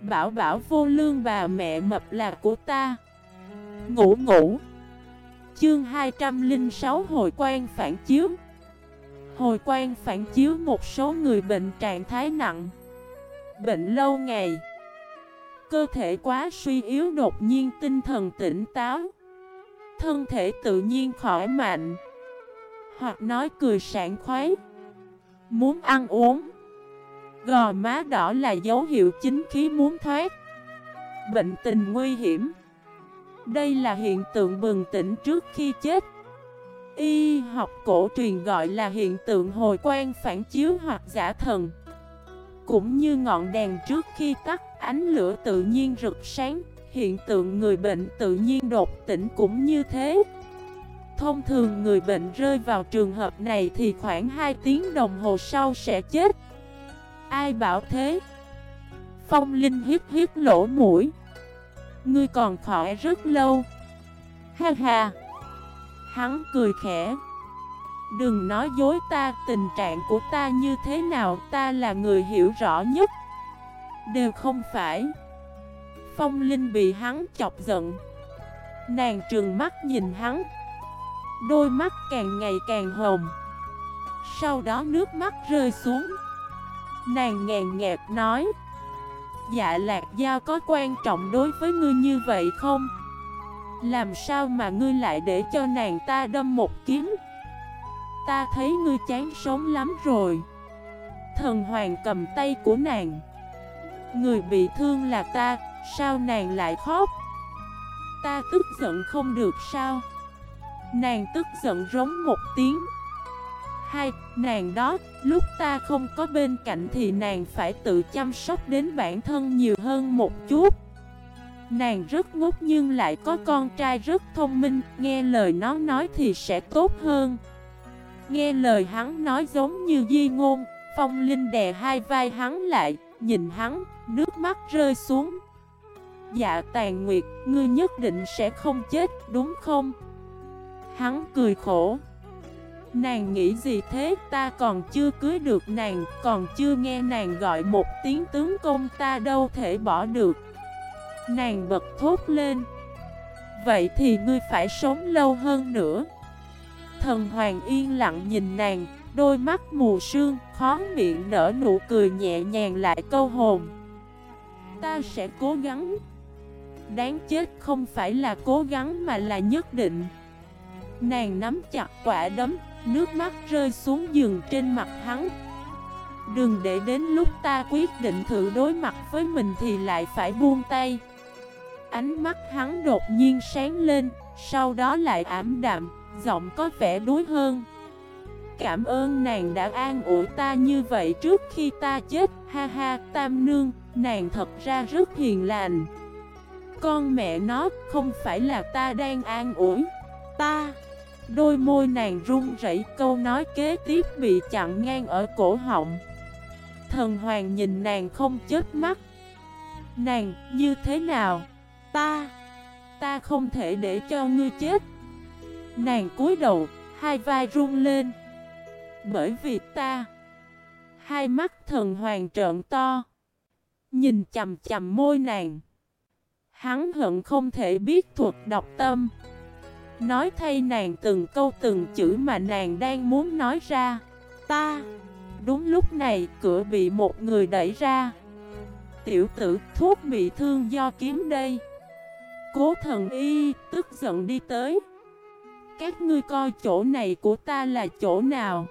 Bảo bảo vô lương bà mẹ mập là của ta. Ngủ ngủ. Chương 206 Hồi quan phản chiếu. Hồi quan phản chiếu một số người bệnh trạng thái nặng. Bệnh lâu ngày. Cơ thể quá suy yếu đột nhiên tinh thần tỉnh táo. Thân thể tự nhiên khỏi mạnh. Hoặc nói cười sảng khoái. Muốn ăn uống. Gò má đỏ là dấu hiệu chính khí muốn thoát. Bệnh tình nguy hiểm. Đây là hiện tượng bừng tỉnh trước khi chết. Y học cổ truyền gọi là hiện tượng hồi quan phản chiếu hoặc giả thần. Cũng như ngọn đèn trước khi tắt, ánh lửa tự nhiên rực sáng, Hiện tượng người bệnh tự nhiên đột tỉnh cũng như thế. Thông thường người bệnh rơi vào trường hợp này thì khoảng 2 tiếng đồng hồ sau sẽ chết. Ai bảo thế? Phong Linh hiếp hiếp lỗ mũi. Ngươi còn khỏi rất lâu. Ha ha. Hắn cười khẽ. Đừng nói dối ta, Tình trạng của ta như thế nào, Ta là người hiểu rõ nhất. Đều không phải. Phong Linh bị hắn chọc giận. Nàng trừng mắt nhìn hắn. Đôi mắt càng ngày càng hồng. Sau đó nước mắt rơi xuống. Nàng ngàn nghẹt nói Dạ lạc giao có quan trọng đối với ngươi như vậy không? Làm sao mà ngươi lại để cho nàng ta đâm một kiếm? Ta thấy ngươi chán sống lắm rồi Thần hoàng cầm tay của nàng Người bị thương là ta, sao nàng lại khóc? Ta tức giận không được sao? Nàng tức giận rống một tiếng Hai, nàng đó, lúc ta không có bên cạnh thì nàng phải tự chăm sóc đến bản thân nhiều hơn một chút. Nàng rất ngốc nhưng lại có con trai rất thông minh, nghe lời nó nói thì sẽ tốt hơn. Nghe lời hắn nói giống như di ngôn, phong linh đè hai vai hắn lại, nhìn hắn, nước mắt rơi xuống. Dạ tàn nguyệt, ngươi nhất định sẽ không chết, đúng không? Hắn cười khổ. Nàng nghĩ gì thế? Ta còn chưa cưới được nàng, Còn chưa nghe nàng gọi một tiếng tướng công ta đâu thể bỏ được. Nàng bật thốt lên. Vậy thì ngươi phải sống lâu hơn nữa. Thần hoàng yên lặng nhìn nàng, Đôi mắt mù sương, Khó miệng nở nụ cười nhẹ nhàng lại câu hồn. Ta sẽ cố gắng. Đáng chết không phải là cố gắng mà là nhất định. Nàng nắm chặt quả đấm Nước mắt rơi xuống giường trên mặt hắn. Đừng để đến lúc ta quyết định thử đối mặt với mình thì lại phải buông tay. Ánh mắt hắn đột nhiên sáng lên, Sau đó lại ảm đạm, Giọng có vẻ đuối hơn. Cảm ơn nàng đã an ủi ta như vậy trước khi ta chết. Ha ha, tam nương, Nàng thật ra rất hiền lành. Con mẹ nó, không phải là ta đang an ủi. Ta Đôi môi nàng run rẩy câu nói kế tiếp bị chặn ngang ở cổ họng. Thần hoàng nhìn nàng không chết mắt. Nàng như thế nào? Ta Ta không thể để cho ngươi chết. Nàng cúi đầu Hai vai run lên. Bởi vì ta Hai mắt thần hoàng trợn to. Nhìn chầm chầm môi nàng. Hắn hận không thể biết thuật đọc tâm Nói thay nàng từng câu từng chữ mà nàng đang muốn nói ra. Ta. Đúng lúc này, cửa bị một người đẩy ra. Tiểu tử, thuốc bị thương do kiếm đây. Cố thần y, tức giận đi tới. Các ngươi coi chỗ này của ta là chỗ nào?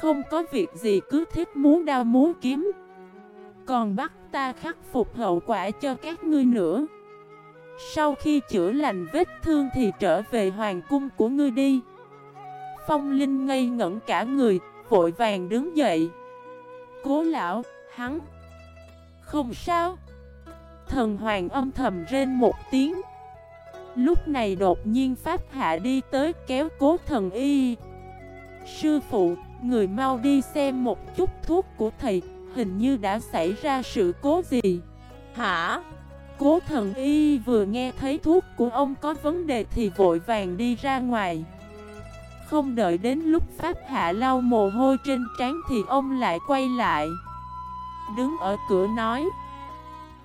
Không có việc gì, cứ thích muốn đau muốn kiếm. Còn bắt ta khắc phục hậu quả cho các ngươi nữa sau khi chữa lành vết thương thì trở về hoàng cung của ngươi đi. Phong Linh ngây ngẩn cả người, vội vàng đứng dậy. Cố lão, hắn. Không sao. Thần hoàng âm thầm rên một tiếng. Lúc này đột nhiên Pháp Hạ đi tới kéo cố thần y. Sư phụ, người mau đi xem một chút thuốc của thầy Hình như đã xảy ra sự cố gì? Hả? Cố thần y vừa nghe thấy thuốc của ông có vấn đề thì vội vàng đi ra ngoài Không đợi đến lúc Pháp Hạ lau mồ hôi trên trán thì ông lại quay lại Đứng ở cửa nói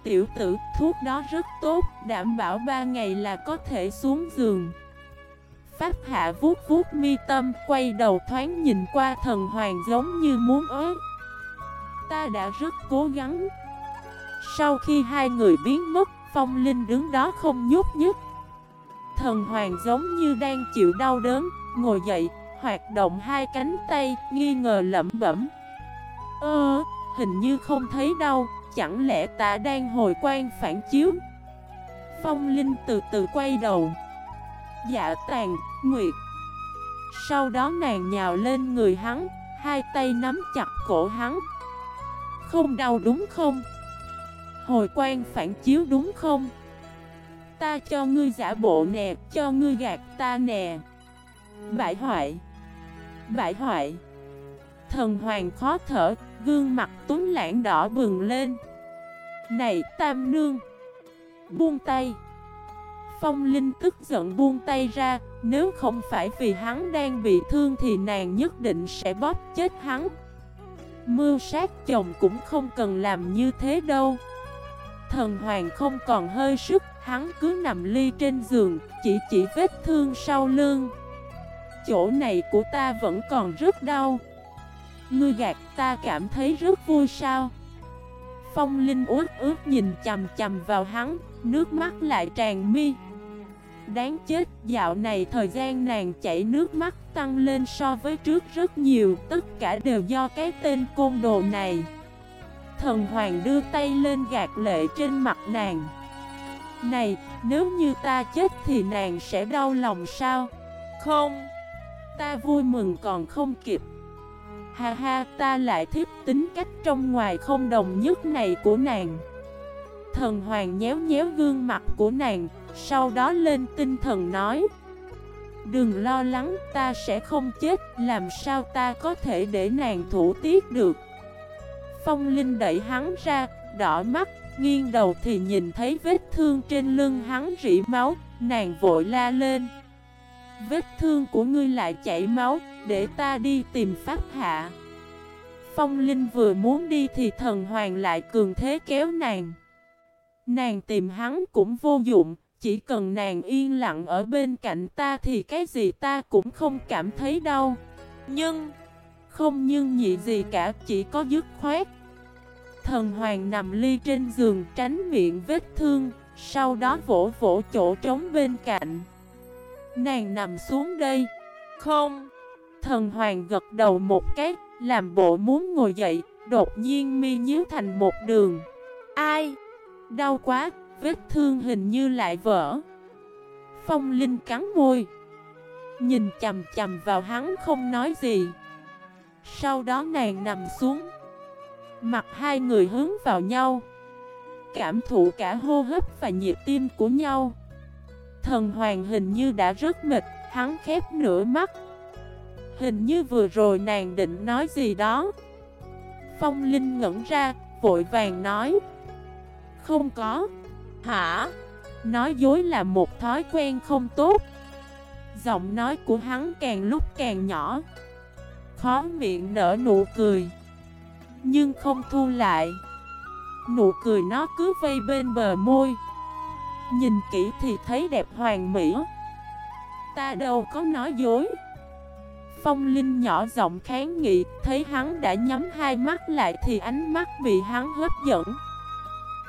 tiểu tử, thuốc đó rất tốt, đảm bảo ba ngày là có thể xuống giường. Pháp hạ vuốt vuốt mi tâm, quay đầu thoáng nhìn qua thần hoàng giống như muốn ớt. Ta đã rất cố gắng. Sau khi hai người biến mất, phong linh đứng đó không nhúc nhích. Thần hoàng giống như đang chịu đau đớn, ngồi dậy, hoạt động hai cánh tay, nghi ngờ lẩm bẩm. Ơ, hình như không thấy đâu, chẳng lẽ ta đang hồi quan phản chiếu? Phong Linh từ từ quay đầu. Dạ tàn, nguyệt. Sau đó nàng nhào lên người hắn, hai tay nắm chặt cổ hắn. Không đau đúng không? Hồi quan phản chiếu đúng không? Ta cho ngươi giả bộ nè, cho ngươi gạt ta nè. Bại hoại. Bại hoại. Thần hoàng khó thở, gương mặt tuấn lãng đỏ bừng lên. Này Tam Nương Buông tay Phong Linh tức giận buông tay ra Nếu không phải vì hắn đang bị thương Thì nàng nhất định sẽ bóp chết hắn Mưu sát chồng cũng không cần làm như thế đâu Thần hoàng không còn hơi sức Hắn cứ nằm ly trên giường Chỉ chỉ vết thương sau lưng Chỗ này của ta vẫn còn rất đau Ngươi gạt ta cảm thấy rất vui sao Phong Linh ướt ướt nhìn chầm chầm vào hắn, nước mắt lại tràn mi. Đáng chết, dạo này thời gian nàng chảy nước mắt tăng lên so với trước rất nhiều, tất cả đều do cái tên côn đồ này. Thần Hoàng đưa tay lên gạt lệ trên mặt nàng. Này, nếu như ta chết thì nàng sẽ đau lòng sao? Không, ta vui mừng còn không kịp. Ha ha, ta lại thích tính cách trong ngoài không đồng nhất này của nàng Thần hoàng nhéo nhéo gương mặt của nàng Sau đó lên tinh thần nói Đừng lo lắng, ta sẽ không chết Làm sao ta có thể để nàng thủ tiết được Phong Linh đẩy hắn ra, đỏ mắt Nghiêng đầu thì nhìn thấy vết thương trên lưng hắn rỉ máu Nàng vội la lên. Vết thương của ngươi lại chảy máu Để ta đi tìm pháp hạ. Phong Linh vừa muốn đi thì thần hoàng lại cường thế kéo nàng. Nàng tìm hắn cũng vô dụng Chỉ cần nàng yên lặng ở bên cạnh ta thì cái gì ta cũng không cảm thấy đau. Nhưng Không nhưng nhị gì cả chỉ có dứt khoát. Thần hoàng nằm ly trên giường tránh miệng vết thương Sau đó vỗ vỗ chỗ trống bên cạnh. Nàng nằm xuống đây. Không. Thần hoàng gật đầu một cái Làm bộ muốn ngồi dậy Đột nhiên mi nhíu thành một đường. Ai? Đau quá Vết thương hình như lại vỡ. Phong Linh cắn môi. Nhìn chầm chầm vào hắn không nói gì. Sau đó nàng nằm xuống Mặt hai người hướng vào nhau. Cảm thụ cả hô hấp và nhịp tim của nhau. Thần hoàng hình như đã rất mệt Hắn khép nửa mắt. Hình như vừa rồi nàng định nói gì đó. Phong Linh ngẩn ra, vội vàng nói. Không có. Hả? Nói dối là một thói quen không tốt. Giọng nói của hắn càng lúc càng nhỏ. Khó miệng nở nụ cười. Nhưng không thu lại Nụ cười nó cứ vây bên bờ môi Nhìn kỹ thì thấy đẹp hoàn mỹ Ta đâu có nói dối Phong Linh nhỏ giọng kháng nghị, thấy hắn đã nhắm hai mắt lại thì ánh mắt bị hắn hấp dẫn.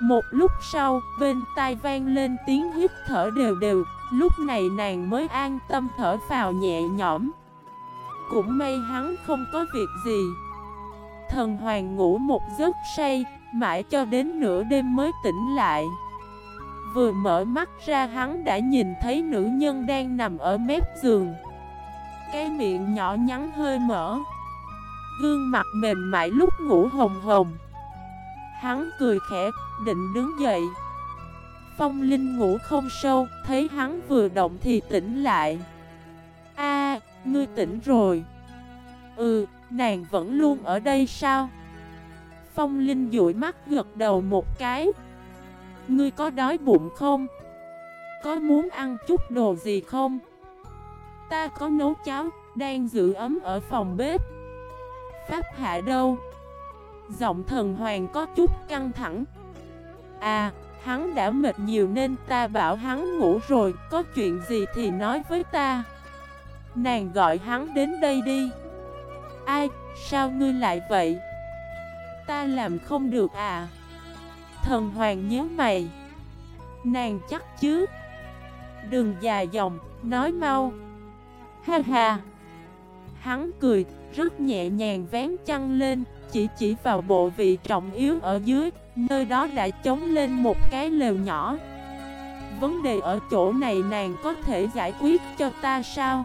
Một lúc sau, bên tai vang lên tiếng hít thở đều đều, lúc này nàng mới an tâm thở vào nhẹ nhõm. Cũng may hắn không có việc gì. Thần hoàng ngủ một giấc say, mãi cho đến nửa đêm mới tỉnh lại. Vừa mở mắt ra hắn đã nhìn thấy nữ nhân đang nằm ở mép giường. Cái miệng nhỏ nhắn hơi mở. Gương mặt mềm mại lúc ngủ hồng hồng. Hắn cười khẽ, định đứng dậy. Phong Linh ngủ không sâu, thấy hắn vừa động thì tỉnh lại. A ngươi tỉnh rồi. Ừ, nàng vẫn luôn ở đây sao? Phong Linh dụi mắt gật đầu một cái Ngươi có đói bụng không? Có muốn ăn chút đồ gì không? Ta có nấu cháo, đang giữ ấm ở phòng bếp Pháp hạ đâu? Giọng thần hoàng có chút căng thẳng À, hắn đã mệt nhiều nên ta bảo hắn ngủ rồi, có chuyện gì thì nói với ta. Nàng gọi hắn đến đây đi. Ai, sao ngươi lại vậy? Ta làm không được à? Thần hoàng nhớ mày. Nàng chắc chứ? Đừng dài dòng, nói mau. Ha ha. Hắn cười, rất nhẹ nhàng vén chăn lên, chỉ chỉ vào bộ vị trọng yếu ở dưới, nơi đó đã chống lên một cái lều nhỏ. Vấn đề ở chỗ này nàng có thể giải quyết cho ta sao?